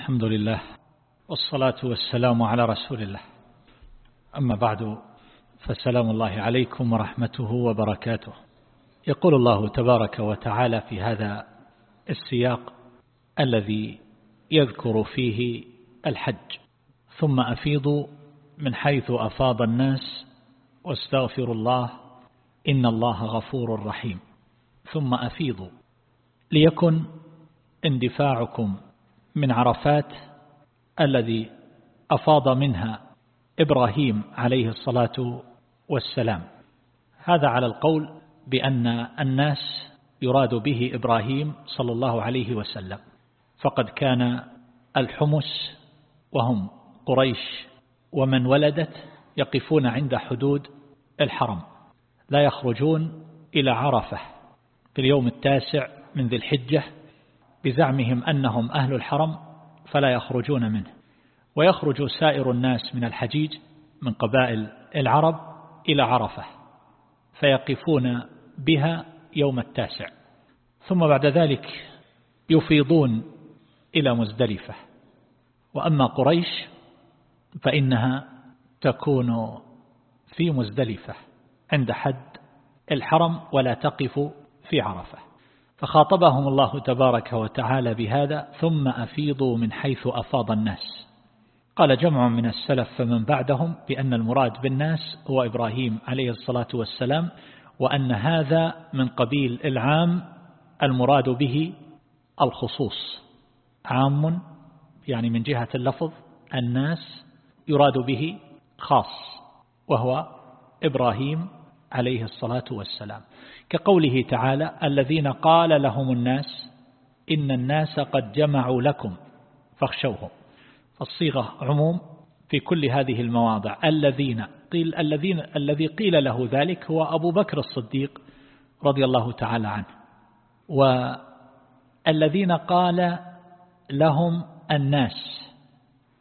الحمد لله والصلاة والسلام على رسول الله. أما بعد فسلام الله عليكم ورحمته وبركاته. يقول الله تبارك وتعالى في هذا السياق الذي يذكر فيه الحج ثم أفيضوا من حيث أفاض الناس واستغفروا الله إن الله غفور رحيم. ثم أفيضوا ليكن اندفاعكم من عرفات الذي أفاض منها إبراهيم عليه الصلاة والسلام. هذا على القول بأن الناس يراد به إبراهيم صلى الله عليه وسلم. فقد كان الحمس وهم قريش ومن ولدت يقفون عند حدود الحرم لا يخرجون إلى عرفة في اليوم التاسع من ذي الحجة بزعمهم أنهم أهل الحرم فلا يخرجون منه. ويخرج سائر الناس من الحجيج من قبائل العرب إلى عرفة فيقفون بها يوم التاسع. ثم بعد ذلك يفيضون إلى مزدلفة. وأما قريش فإنها تكون في مزدلفة عند حد الحرم ولا تقف في عرفة. فخاطبهم الله تبارك وتعالى بهذا ثم أفيضوا من حيث أفاض الناس. قال جمع من السلف فمن بعدهم بأن المراد بالناس هو إبراهيم عليه الصلاة والسلام وأن هذا من قبيل العام المراد به الخصوص. عام يعني من جهة اللفظ الناس يراد به خاص وهو إبراهيم عليه الصلاة والسلام. كقوله تعالى الذين قال لهم الناس إن الناس قد جمعوا لكم فاخشوهم. الصيغة عموم في كل هذه المواضع. الذين قيل الذين الذي قيل له ذلك هو أبو بكر الصديق رضي الله تعالى عنه. والذين قال لهم الناس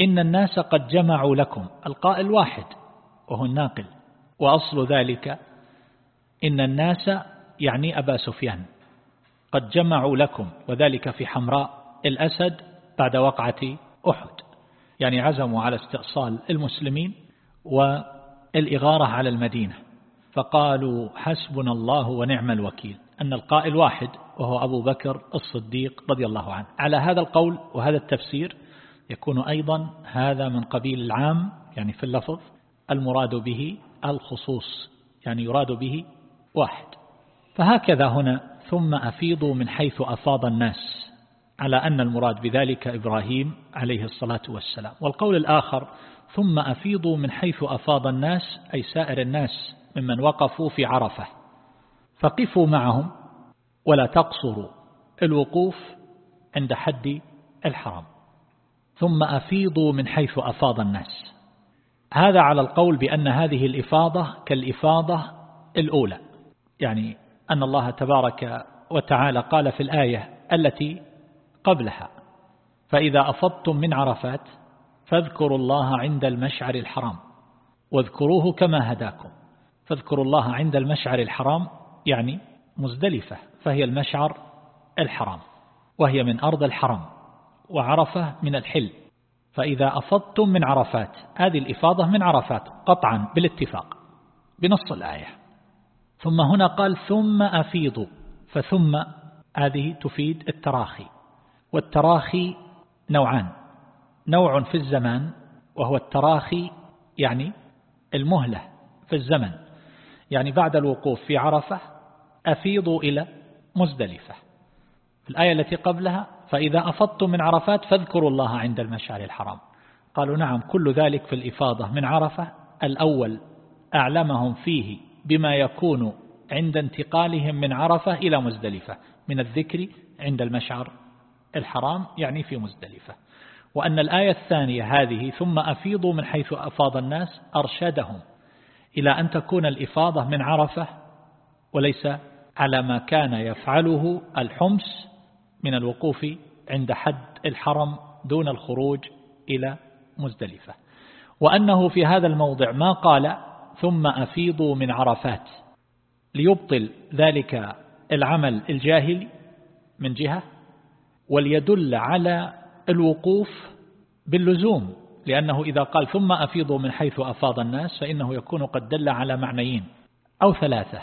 إن الناس قد جمعوا لكم القائل واحد وهو الناقل. وأصل ذلك إن الناس يعني أبا سفيان. قد جمعوا لكم وذلك في حمراء الأسد بعد وقعة أحد. يعني عزموا على استئصال المسلمين والإغارة على المدينة. فقالوا حسبنا الله ونعم الوكيل. أن القائل واحد وهو أبو بكر الصديق رضي الله عنه. على هذا القول وهذا التفسير يكون أيضا هذا من قبيل العام يعني في اللفظ المراد به الخصوص يعني يراد به واحد. فهكذا هنا ثم أفيضوا من حيث أفاض الناس على أن المراد بذلك إبراهيم عليه الصلاة والسلام. والقول الآخر ثم أفيضوا من حيث أفاض الناس أي سائر الناس ممن وقفوا في عرفة. فقفوا معهم ولا تقصروا الوقوف عند حد الحرم ثم أفيضوا من حيث أفاض الناس. هذا على القول بأن هذه الإفاضة كالإفاضة الأولى. يعني أن الله تبارك وتعالى قال في الآية التي قبلها فإذا أفضتم من عرفات فاذكروا الله عند المشعر الحرام واذكروه كما هداكم. فاذكروا الله عند المشعر الحرام يعني مزدلفة فهي المشعر الحرام وهي من أرض الحرم وعرفة من الحل. فإذا أفضتم من عرفات هذه الإفاضة من عرفات قطعا بالاتفاق بنص الآية. ثم هنا قال ثم أفيضوا فثم هذه تفيد التراخي والتراخي نوعان نوع في الزمان وهو التراخي يعني المهلة في الزمن يعني بعد الوقوف في عرفة أفيضوا إلى مزدلفة. الآية التي قبلها فإذا أفضتم من عرفات فاذكروا الله عند المشعر الحرام. قالوا نعم كل ذلك في الإفاضة من عرفة الأول أعلمهم فيه بما يكون عند انتقالهم من عرفة إلى مزدلفة من الذكر عند المشعر الحرام يعني في مزدلفة. وأن الآية الثانية هذه ثم أفيضوا من حيث أفاض الناس أرشدهم إلى أن تكون الإفاضة من عرفة وليس على ما كان يفعله الحمس من الوقوف عند حد الحرم دون الخروج إلى مزدلفة. وأنه في هذا الموضع ما قال ثم أفيضوا من عرفات. ليبطل ذلك العمل الجاهلي من جهة وليدل على الوقوف باللزوم لأنه إذا قال ثم أفيضوا من حيث أفاض الناس فإنه يكون قد دل على معنيين أو ثلاثة.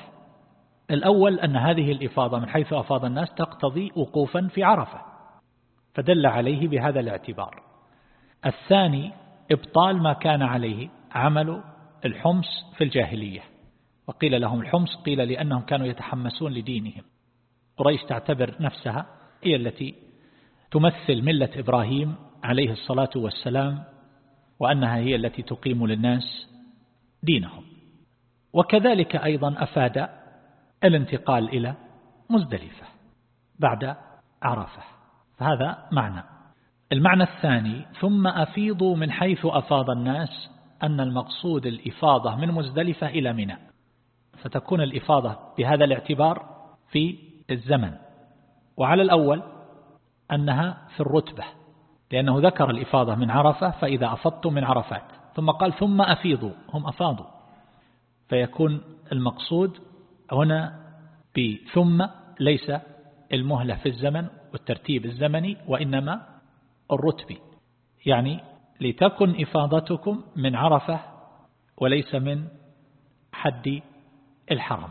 الأول أن هذه الإفاضة من حيث أفاض الناس تقتضي وقوفا في عرفة فدل عليه بهذا الاعتبار. الثاني إبطال ما كان عليه عمل الحمص في الجاهلية. وقيل لهم الحمص قيل لأنهم كانوا يتحمسون لدينهم. قريش تعتبر نفسها هي التي تمثل ملة إبراهيم عليه الصلاة والسلام وأنها هي التي تقيم للناس دينهم. وكذلك أيضا أفاد الانتقال إلى مزدلفة بعد عرفة. فهذا معنى. المعنى الثاني ثم أفيضوا من حيث أفاض الناس أن المقصود الإفاضة من مزدلفة إلى منى فتكون الإفاضة بهذا الاعتبار في الزمن. وعلى الأول أنها في الرتبة لأنه ذكر الإفاضة من عرفة فإذا أفضتم من عرفات ثم قال ثم أفيضوا هم أفاضوا. فيكون المقصود هنا بثم ليس المهلة في الزمن والترتيب الزمني وإنما الرتبي يعني لتكن إفاضتكم من عرفة وليس من حد الحرم.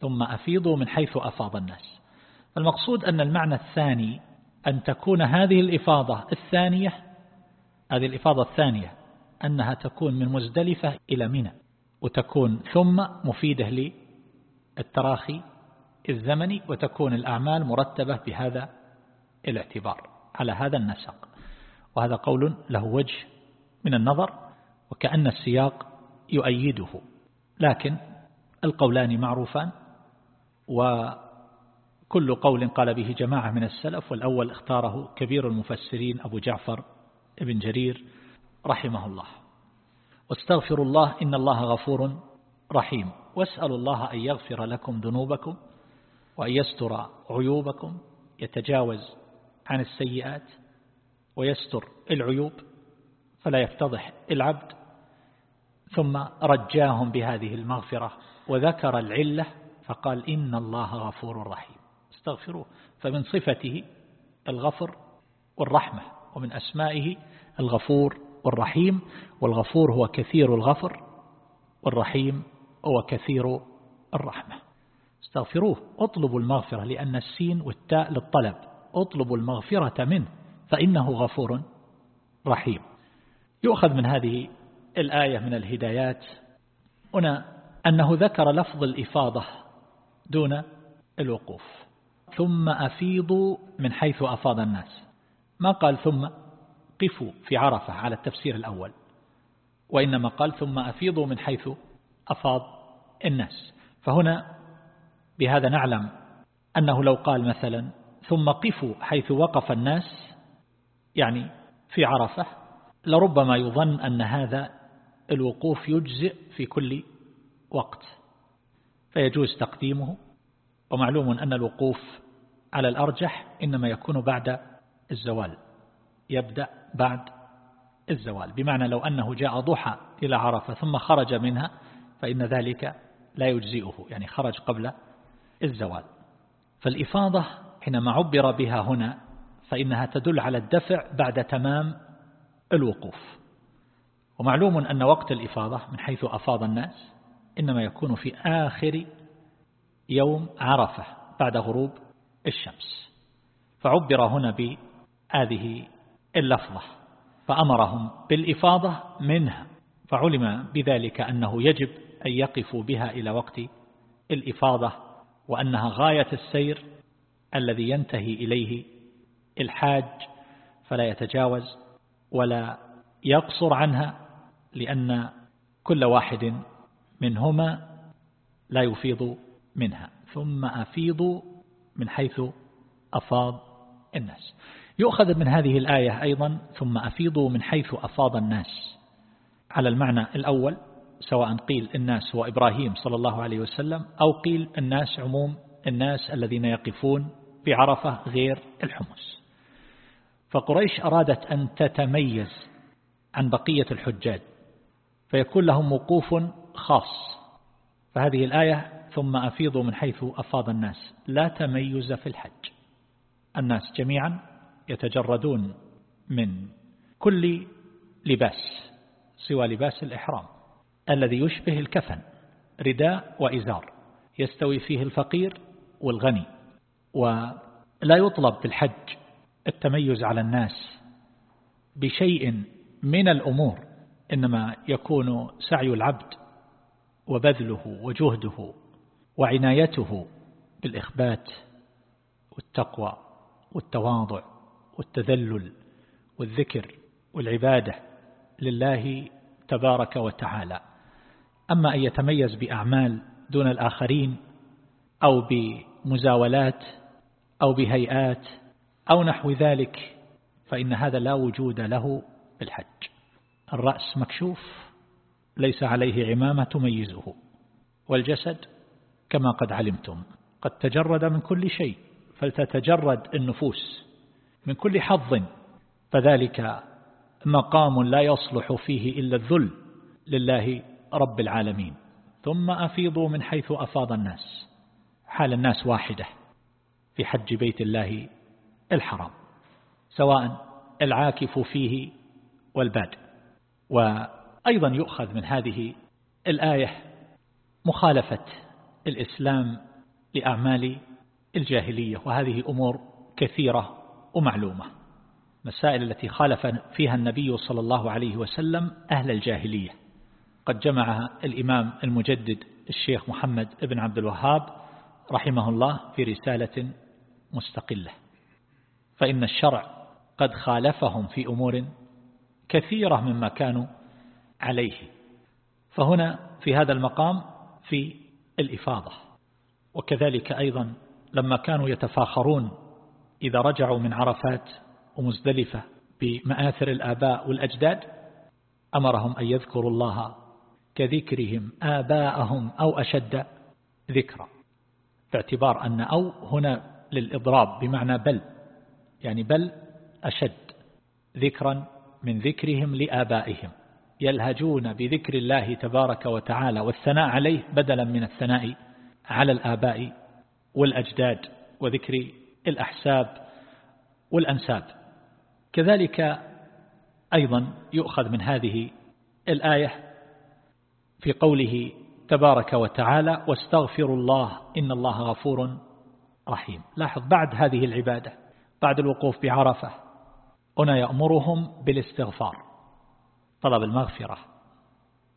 ثم أفيضوا من حيث أفاض الناس. المقصود أن المعنى الثاني أن تكون هذه الإفاضة الثانية هذه الإفاضة الثانية أنها تكون من مزدلفة إلى منى وتكون ثم مفيدة للتراخي الزمني وتكون الأعمال مرتبة بهذا الاعتبار. على هذا النسق. وهذا قول له وجه من النظر وكأن السياق يؤيده. لكن القولان معروفان وكل قول قال به جماعة من السلف والأول اختاره كبير المفسرين أبو جعفر ابن جرير رحمه الله. واستغفر الله إن الله غفور رحيم. واسألوا الله أن يغفر لكم ذنوبكم وأن يستر عيوبكم يتجاوز عن السيئات. ويستر العيوب فلا يفتضح العبد. ثم رجاهم بهذه المغفرة وذكر العلة فقال إن الله غفور رحيم. استغفروه فمن صفته الغفر والرحمة ومن أسمائه الغفور والرحيم. والغفور هو كثير الغفر والرحيم هو كثير الرحمة. استغفروه اطلبوا المغفرة لأن السين والتاء للطلب. اطلبوا المغفرة منه. فإنه غفور رحيم. يؤخذ من هذه الآية من الهدايات هنا أنه ذكر لفظ الإفاضة دون الوقوف. ثم أفيضوا من حيث أفاض الناس. ما قال ثم؟ قفوا في عرفة على التفسير الأول. وإنما قال ثم أفيضوا من حيث أفاض الناس. فهنا بهذا نعلم أنه لو قال مثلا ثم قفوا حيث وقف الناس يعني في عرفة لربما يظن أن هذا الوقوف يجزئ في كل وقت فيجوز تقديمه. ومعلوم أن الوقوف على الأرجح إنما يكون بعد الزوال يبدأ بعد الزوال. بمعنى لو أنه جاء ضحى إلى عرفة ثم خرج منها فإن ذلك لا يجزئه يعني خرج قبل الزوال. فالإفاضة حينما عبر بها هنا فإنها تدل على الدفع بعد تمام الوقوف. ومعلوم أن وقت الإفاضة من حيث أفاض الناس إنما يكون في آخر يوم عرفة بعد غروب الشمس. فعبر هنا بهذه اللفظة فأمرهم بالإفاضة منها. فعلم بذلك أنه يجب أن يقفوا بها إلى وقت الإفاضة وأنها غاية السير الذي ينتهي إليه الحاج فلا يتجاوز ولا يقصر عنها لأن كل واحد منهما لا يفيض منها ثم أفيضوا من حيث أفاض الناس. يؤخذ من هذه الآية أيضا ثم أفيضوا من حيث أفاض الناس. على المعنى الأول سواء قيل الناس هو إبراهيم صلى الله عليه وسلم أو قيل الناس عموم الناس الذين يقفون بعرفة غير الحمص. فقريش أرادت أن تتميز عن بقية الحجاج فيكون لهم وقوف خاص. فهذه الآية ثم أفيضوا من حيث أفاض الناس. لا تميز في الحج. الناس جميعا يتجردون من كل لباس سوى لباس الإحرام الذي يشبه الكفن رداء وإزار يستوي فيه الفقير والغني ولا يطلب في الحج التميز على الناس بشيء من الأمور إنما يكون سعي العبد وبذله وجهده وعنايته بالإخبات والتقوى والتواضع والتذلل والذكر والعبادة لله تبارك وتعالى. أما أن يتميز بأعمال دون الآخرين أو بمزاولات أو بهيئات أو نحو ذلك فإن هذا لا وجود له بالحج. الرأس مكشوف ليس عليه عمامة تميزه. والجسد كما قد علمتم قد تجرد من كل شيء فلتتجرد النفوس من كل حظ. فذلك مقام لا يصلح فيه إلا الذل لله رب العالمين. ثم أفيضوا من حيث أفاض الناس. حال الناس واحدة في حج بيت الله الحرام سواء العاكف فيه والباد. وأيضا يؤخذ من هذه الآية مخالفة الإسلام لأعمال الجاهلية وهذه أمور كثيرة ومعلومة. مسائل التي خالف فيها النبي صلى الله عليه وسلم أهل الجاهلية. قد جمعها الإمام المجدد الشيخ محمد بن عبد الوهاب رحمه الله في رسالة مستقلة. فإن الشرع قد خالفهم في أمور كثيرة مما كانوا عليه. فهنا في هذا المقام في الإفاضة. وكذلك أيضا لما كانوا يتفاخرون إذا رجعوا من عرفات ومزدلفة بمآثر الآباء والأجداد أمرهم أن يذكروا الله كذكرهم آباءهم أو أشد ذكرا. باعتبار أن أو هنا للإضراب بمعنى بل يعني بل أشد ذكرا من ذكرهم لآبائهم. يلهجون بذكر الله تبارك وتعالى والثناء عليه بدلا من الثناء على الآباء والأجداد وذكر الأحساب والأنساب. كذلك أيضا يؤخذ من هذه الآية في قوله تبارك وتعالى واستغفروا الله إن الله غفور رحيم. لاحظ بعد هذه العبادة بعد الوقوف بعرفة هنا يأمرهم بالاستغفار طلب المغفرة.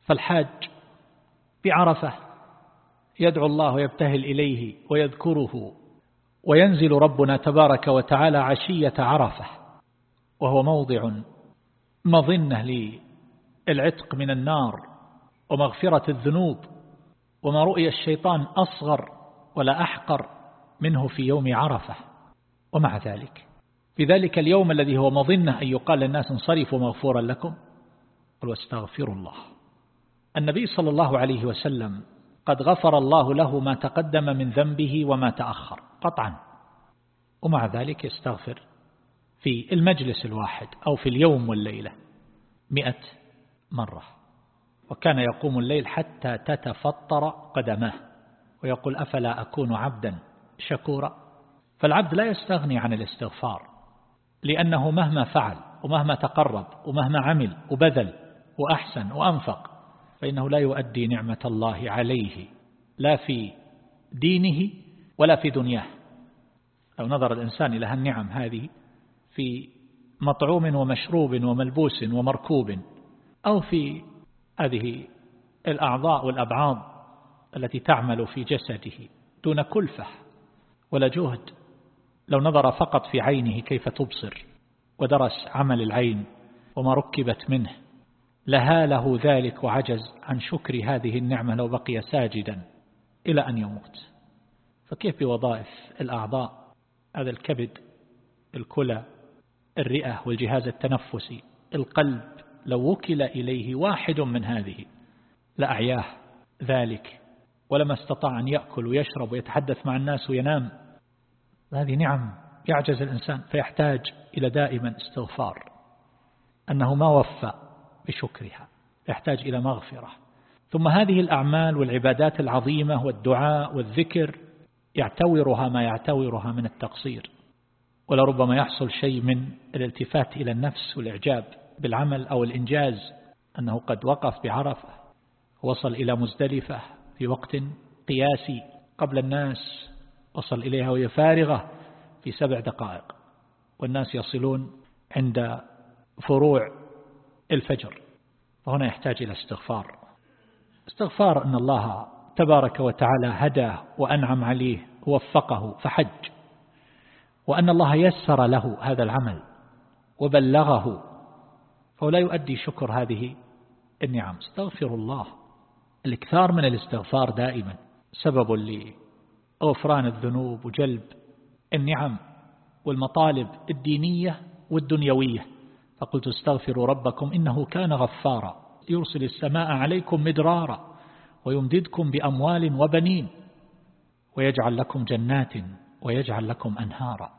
فالحاج بعرفة يدعو الله ويبتهل إليه ويذكره وينزل ربنا تبارك وتعالى عشية عرفة وهو موضع مظنة للعتق من النار ومغفرة الذنوب وما رؤي الشيطان أصغر ولا أحقر منه في يوم عرفة. ومع ذلك. في ذلك اليوم الذي هو مظنة أن يقال للناس انصرفوا مغفورا لكم قل واستغفروا الله. النبي صلى الله عليه وسلم قد غفر الله له ما تقدم من ذنبه وما تأخر قطعا. ومع ذلك يستغفر في المجلس الواحد أو في اليوم والليلة مئة مرة. وكان يقوم الليل حتى تتفطر قدماه ويقول أفلا أكون عبدا شكورا؟ فالعبد لا يستغني عن الاستغفار لأنه مهما فعل ومهما تقرب ومهما عمل وبذل وأحسن وأنفق فإنه لا يؤدي نعمة الله عليه لا في دينه ولا في دنياه. لو نظر الإنسان إلى هالنعم هذه في مطعوم ومشروب وملبوس ومركوب أو في هذه الأعضاء والأبعاض التي تعمل في جسده دون كلفة ولا جهد لو نظر فقط في عينه كيف تبصر ودرس عمل العين وما ركبت منه لها له ذلك وعجز عن شكر هذه النعمة لو بقي ساجدا إلى أن يموت. فكيف بوظائف الأعضاء؟ هذا الكبد الكلى الرئة والجهاز التنفسي القلب لو وكل إليه واحد من هذه لأعياه ذلك ولما استطاع أن يأكل ويشرب ويتحدث مع الناس وينام. هذه نعم يعجز الإنسان فيحتاج إلى دائما استغفار أنه ما وفى بشكرها يحتاج إلى مغفرة. ثم هذه الأعمال والعبادات العظيمة والدعاء والذكر يعتورها ما يعتورها من التقصير ولربما يحصل شيء من الالتفات إلى النفس والإعجاب بالعمل أو الإنجاز أنه قد وقف بعرفة وصل إلى مزدلفة في وقت قياسي قبل الناس. وصل إليها وهي فارغة في سبع دقائق. والناس يصلون عند فروع الفجر. فهنا يحتاج إلى استغفار. استغفار أن الله تبارك وتعالى هداه وأنعم عليه ووفقه فحج. وأن الله يسر له هذا العمل وبلغه. فهو لا يؤدي شكر هذه النعم. استغفر الله. الإكثار من الاستغفار دائما سبب لغفران الذنوب وجلب النعم والمطالب الدينية والدنيوية. فقلت استغفروا ربكم إنه كان غفارا يرسل السماء عليكم مدرارا ويمددكم بأموال وبنين ويجعل لكم جنات ويجعل لكم أنهارا.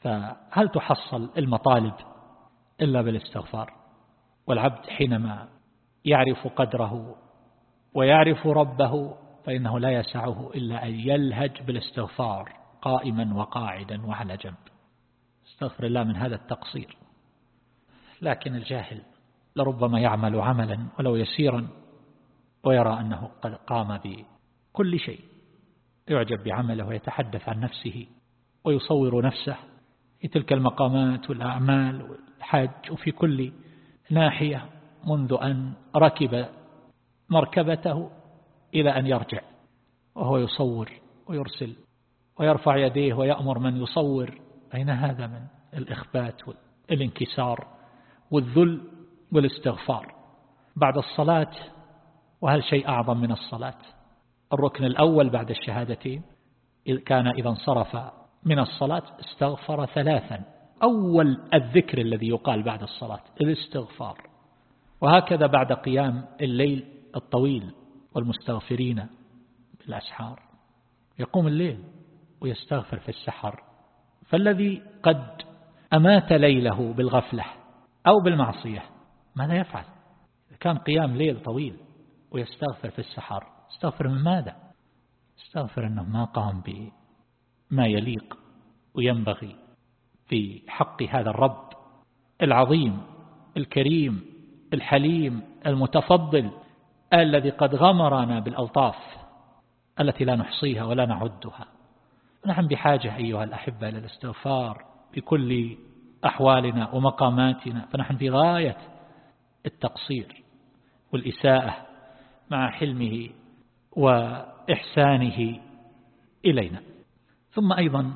فهل تحصل المطالب إلا بالاستغفار والعبد حينما يعرف قدره ويعرف ربه فإنه لا يسعه إلا أن يلهج بالاستغفار قائما وقاعدا وعلى جنب. استغفر الله من هذا التقصير. لكن الجاهل لربما يعمل عملا ولو يسيرا ويرى أنه قد قام بكل شيء. يعجب بعمله ويتحدث عن نفسه ويصور نفسه في تلك المقامات والأعمال والحج وفي كل ناحية منذ أن ركب مركبته إلى أن يرجع وهو يصور ويرسل ويرفع يديه ويأمر من يصور. أين هذا من الإخبات والانكسار والذل والاستغفار؟ بعد الصلاة وهل شيء أعظم من الصلاة؟ الركن الأول بعد الشهادتين كان إذا انصرف من الصلاة استغفر ثلاثا. أول الذكر الذي يقال بعد الصلاة الاستغفار. وهكذا بعد قيام الليل الطويل. والمستغفرين بالأسحار. يقوم الليل ويستغفر في السحر. فالذي قد أمات ليله بالغفلة أو بالمعصية ماذا يفعل؟ كان قيام ليل طويل ويستغفر في السحر استغفر من ماذا؟ استغفر أنه ما قام بما يليق وينبغي في حق هذا الرب العظيم الكريم الحليم المتفضل. الذي قد غمرنا بالألطاف التي لا نحصيها ولا نعدها. نحن بحاجة أيها الأحبة إلى الاستغفار في كل أحوالنا ومقاماتنا. فنحن في غاية التقصير والإساءة مع حلمه وإحسانه إلينا. ثم أيضا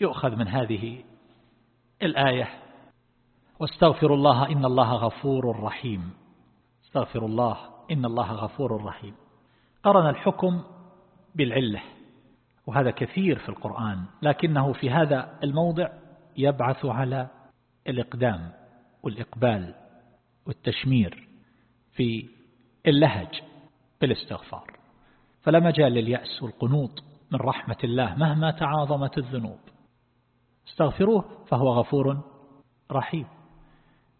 يؤخذ من هذه الآية واستغفر الله إن الله غفور رحيم. استغفر الله إن الله غفور رحيم. قرن الحكم بالعلة وهذا كثير في القرآن لكنه في هذا الموضع يبعث على الإقدام والإقبال والتشمير في اللهج بالاستغفار. فلا مجال لليأس والقنوط من رحمة الله مهما تعاظمت الذنوب. استغفروه فهو غفور رحيم.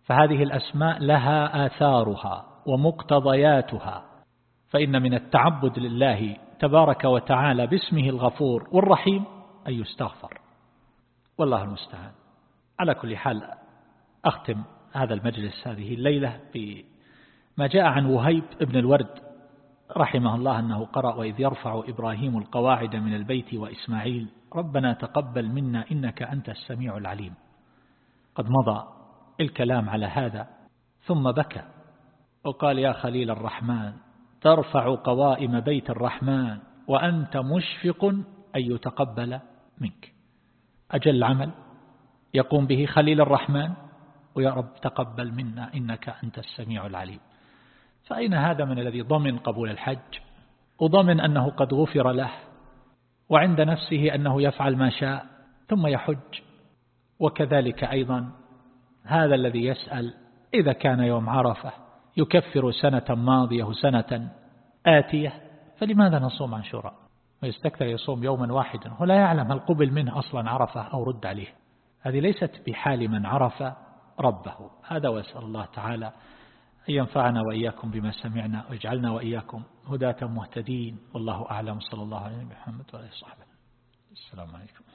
فهذه الأسماء لها آثارها. ومقتضياتها. فإن من التعبد لله تبارك وتعالى باسمه الغفور والرحيم أن يستغفر. والله المستعان. على كل حال أختم هذا المجلس هذه الليلة بما جاء عن وهيب ابن الورد رحمه الله أنه قرأ وإذ يرفع إبراهيم القواعد من البيت وإسماعيل ربنا تقبل منا إنك أنت السميع العليم. قد مضى الكلام على هذا ثم بكى. وقال يا خليل الرحمن ترفع قوائم بيت الرحمن وأنت مشفق أن يتقبل منك. أجل عمل يقوم به خليل الرحمن ويا رب تقبل منا إنك أنت السميع العليم. فأين هذا من الذي ضمن قبول الحج؟ وضمن أنه قد غفر له وعند نفسه أنه يفعل ما شاء ثم يحج. وكذلك أيضا هذا الذي يسأل إذا كان يوم عرفة يكفر سنة ماضية وسنة آتية فلماذا نصوم عاشوراء ويستكثر يصوم يوما واحدا ولا يعلم هل قبل منه أصلا عرفة أو رد عليه. هذه ليست بحال من عرف ربه. هذا وأسأل الله تعالى أن ينفعنا وإياكم بما سمعنا ويجعلنا وإياكم هداة مهتدين. والله أعلم. صلى الله عليه وسلم محمد وعليه وصحبه. السلام عليكم.